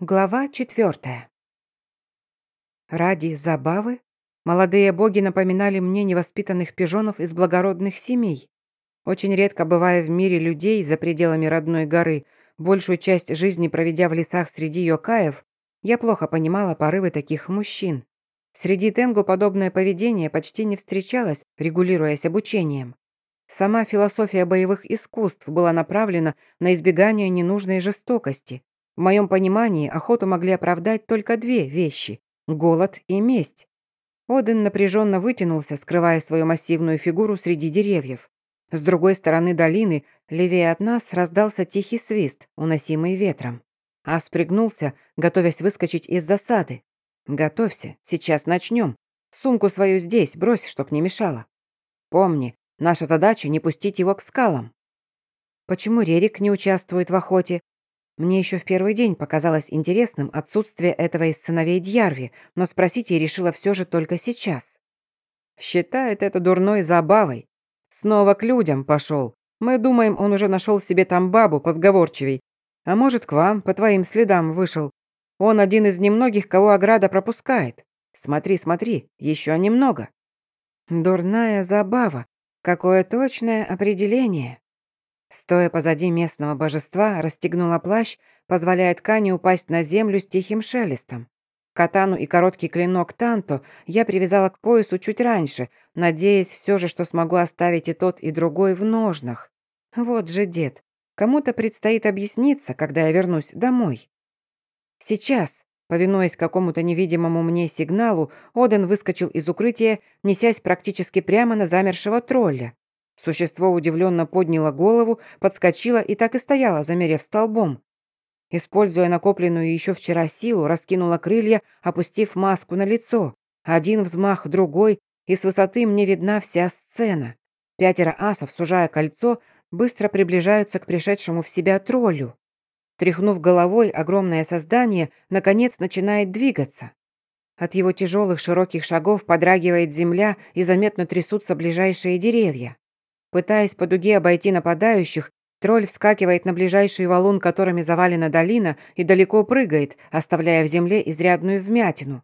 Глава четвертая. Ради забавы молодые боги напоминали мне невоспитанных пижонов из благородных семей. Очень редко бывая в мире людей за пределами родной горы, большую часть жизни проведя в лесах среди йокаев, я плохо понимала порывы таких мужчин. Среди тенгу подобное поведение почти не встречалось, регулируясь обучением. Сама философия боевых искусств была направлена на избегание ненужной жестокости, в моем понимании охоту могли оправдать только две вещи – голод и месть. Оден напряженно вытянулся, скрывая свою массивную фигуру среди деревьев. С другой стороны долины, левее от нас, раздался тихий свист, уносимый ветром. Ас пригнулся, готовясь выскочить из засады. «Готовься, сейчас начнем. Сумку свою здесь, брось, чтоб не мешало. Помни, наша задача не пустить его к скалам». Почему Рерик не участвует в охоте? Мне еще в первый день показалось интересным отсутствие этого из сыновей Дьярви, но спросить я решила все же только сейчас. Считает это дурной забавой. Снова к людям пошел. Мы думаем, он уже нашел себе там бабу позговорчивей. А может, к вам, по твоим следам вышел. Он один из немногих, кого ограда пропускает. Смотри, смотри, еще немного. Дурная забава. Какое точное определение. Стоя позади местного божества, расстегнула плащ, позволяя ткани упасть на землю с тихим шелестом. Катану и короткий клинок Танто я привязала к поясу чуть раньше, надеясь все же, что смогу оставить и тот, и другой в ножнах. Вот же дед. Кому-то предстоит объясниться, когда я вернусь домой. Сейчас, повинуясь какому-то невидимому мне сигналу, Оден выскочил из укрытия, несясь практически прямо на замершего тролля. Существо удивленно подняло голову, подскочило и так и стояло, замерев столбом. Используя накопленную еще вчера силу, раскинула крылья, опустив маску на лицо. Один взмах, другой, и с высоты мне видна вся сцена. Пятеро асов, сужая кольцо, быстро приближаются к пришедшему в себя троллю. Тряхнув головой, огромное создание, наконец, начинает двигаться. От его тяжелых широких шагов подрагивает земля и заметно трясутся ближайшие деревья. Пытаясь по дуге обойти нападающих, тролль вскакивает на ближайший валун, которыми завалена долина, и далеко прыгает, оставляя в земле изрядную вмятину.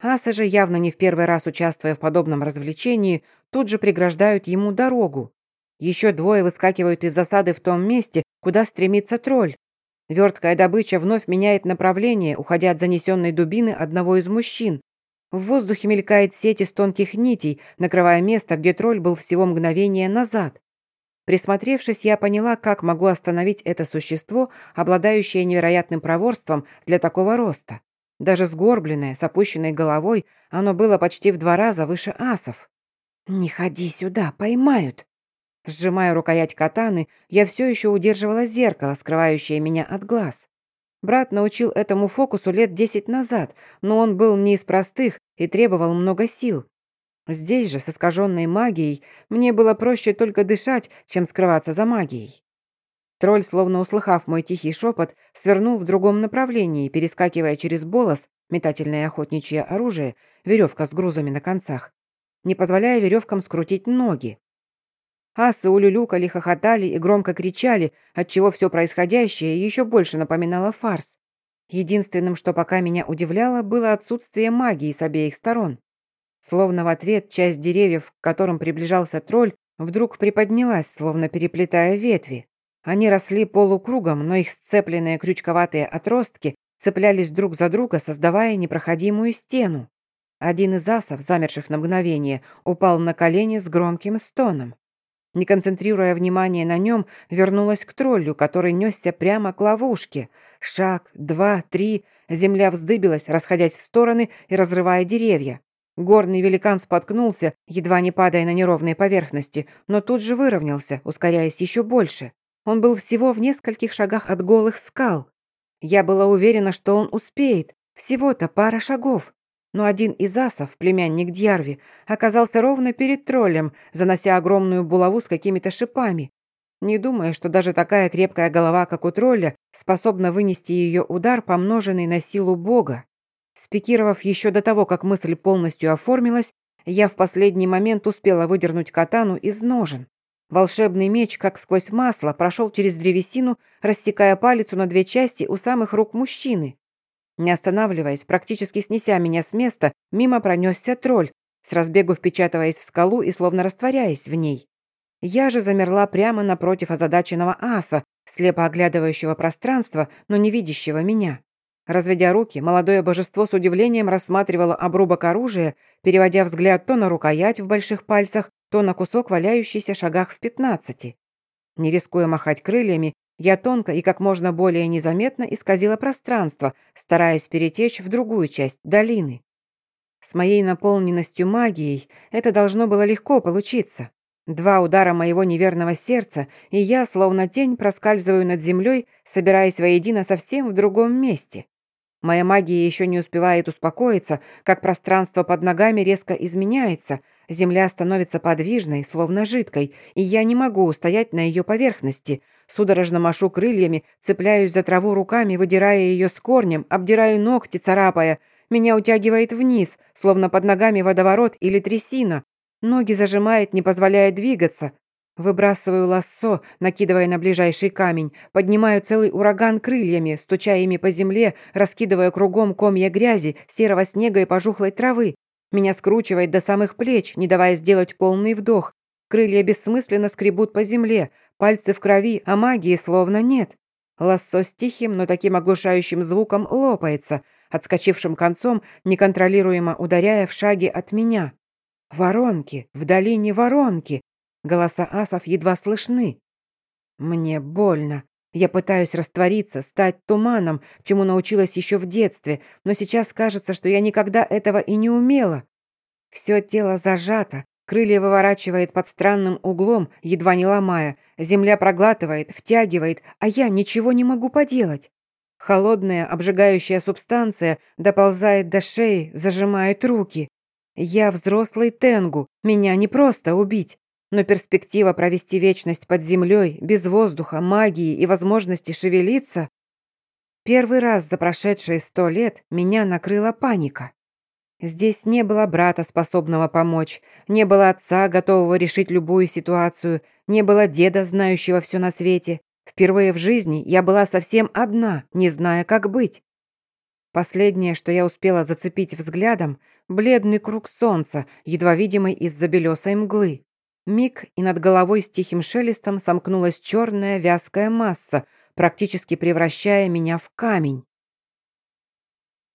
Асы же, явно не в первый раз участвуя в подобном развлечении, тут же преграждают ему дорогу. Еще двое выскакивают из засады в том месте, куда стремится тролль. Верткая добыча вновь меняет направление, уходя от занесенной дубины одного из мужчин. В воздухе мелькает сеть из тонких нитей, накрывая место, где тролль был всего мгновение назад. Присмотревшись, я поняла, как могу остановить это существо, обладающее невероятным проворством для такого роста. Даже сгорбленное, с опущенной головой, оно было почти в два раза выше асов. «Не ходи сюда, поймают!» Сжимая рукоять катаны, я все еще удерживала зеркало, скрывающее меня от глаз. Брат научил этому фокусу лет десять назад, но он был не из простых и требовал много сил. Здесь же, с искаженной магией, мне было проще только дышать, чем скрываться за магией. Тролль, словно услыхав мой тихий шепот, свернул в другом направлении, перескакивая через болос, метательное охотничье оружие, веревка с грузами на концах, не позволяя веревкам скрутить ноги. Асы улюлюкали, хохотали и громко кричали, отчего все происходящее еще больше напоминало фарс. Единственным, что пока меня удивляло, было отсутствие магии с обеих сторон. Словно в ответ часть деревьев, к которым приближался тролль, вдруг приподнялась, словно переплетая ветви. Они росли полукругом, но их сцепленные крючковатые отростки цеплялись друг за друга, создавая непроходимую стену. Один из асов, замерших на мгновение, упал на колени с громким стоном. Не концентрируя внимание на нем, вернулась к троллю, который несся прямо к ловушке. Шаг, два, три. Земля вздыбилась, расходясь в стороны и разрывая деревья. Горный великан споткнулся, едва не падая на неровные поверхности, но тут же выровнялся, ускоряясь еще больше. Он был всего в нескольких шагах от голых скал. Я была уверена, что он успеет. Всего-то пара шагов но один из асов, племянник Дьярви, оказался ровно перед троллем, занося огромную булаву с какими-то шипами. Не думая, что даже такая крепкая голова, как у тролля, способна вынести ее удар, помноженный на силу бога. Спикировав еще до того, как мысль полностью оформилась, я в последний момент успела выдернуть катану из ножен. Волшебный меч, как сквозь масло, прошел через древесину, рассекая палицу на две части у самых рук мужчины. Не останавливаясь, практически снеся меня с места, мимо пронесся тролль, с разбегу впечатываясь в скалу и словно растворяясь в ней. Я же замерла прямо напротив озадаченного аса, слепо оглядывающего пространство, но не видящего меня. Разведя руки, молодое божество с удивлением рассматривало обрубок оружия, переводя взгляд то на рукоять в больших пальцах, то на кусок, валяющийся шагах в пятнадцати. Не рискуя махать крыльями, я тонко и как можно более незаметно исказила пространство, стараясь перетечь в другую часть долины. С моей наполненностью магией это должно было легко получиться. Два удара моего неверного сердца, и я, словно тень, проскальзываю над землей, собираясь воедино совсем в другом месте. Моя магия еще не успевает успокоиться, как пространство под ногами резко изменяется, земля становится подвижной, словно жидкой, и я не могу устоять на ее поверхности. Судорожно машу крыльями, цепляюсь за траву руками, выдирая ее с корнем, обдираю ногти, царапая. Меня утягивает вниз, словно под ногами водоворот или трясина. Ноги зажимает, не позволяя двигаться. Выбрасываю лассо, накидывая на ближайший камень, поднимаю целый ураган крыльями, стуча ими по земле, раскидывая кругом комья грязи, серого снега и пожухлой травы. Меня скручивает до самых плеч, не давая сделать полный вдох. Крылья бессмысленно скребут по земле, пальцы в крови, а магии словно нет. Лассо с тихим, но таким оглушающим звуком лопается, отскочившим концом, неконтролируемо ударяя в шаге от меня. Воронки, в долине воронки. Голоса асов едва слышны. Мне больно. Я пытаюсь раствориться, стать туманом, чему научилась еще в детстве, но сейчас кажется, что я никогда этого и не умела. Все тело зажато, крылья выворачивает под странным углом, едва не ломая, земля проглатывает, втягивает, а я ничего не могу поделать. Холодная, обжигающая субстанция доползает до шеи, зажимает руки. Я взрослый Тенгу, меня не просто убить но перспектива провести вечность под землей, без воздуха, магии и возможности шевелиться... Первый раз за прошедшие сто лет меня накрыла паника. Здесь не было брата, способного помочь, не было отца, готового решить любую ситуацию, не было деда, знающего все на свете. Впервые в жизни я была совсем одна, не зная, как быть. Последнее, что я успела зацепить взглядом, бледный круг солнца, едва видимый из-за белесой мглы. Миг, и над головой с тихим шелестом сомкнулась черная вязкая масса, практически превращая меня в камень.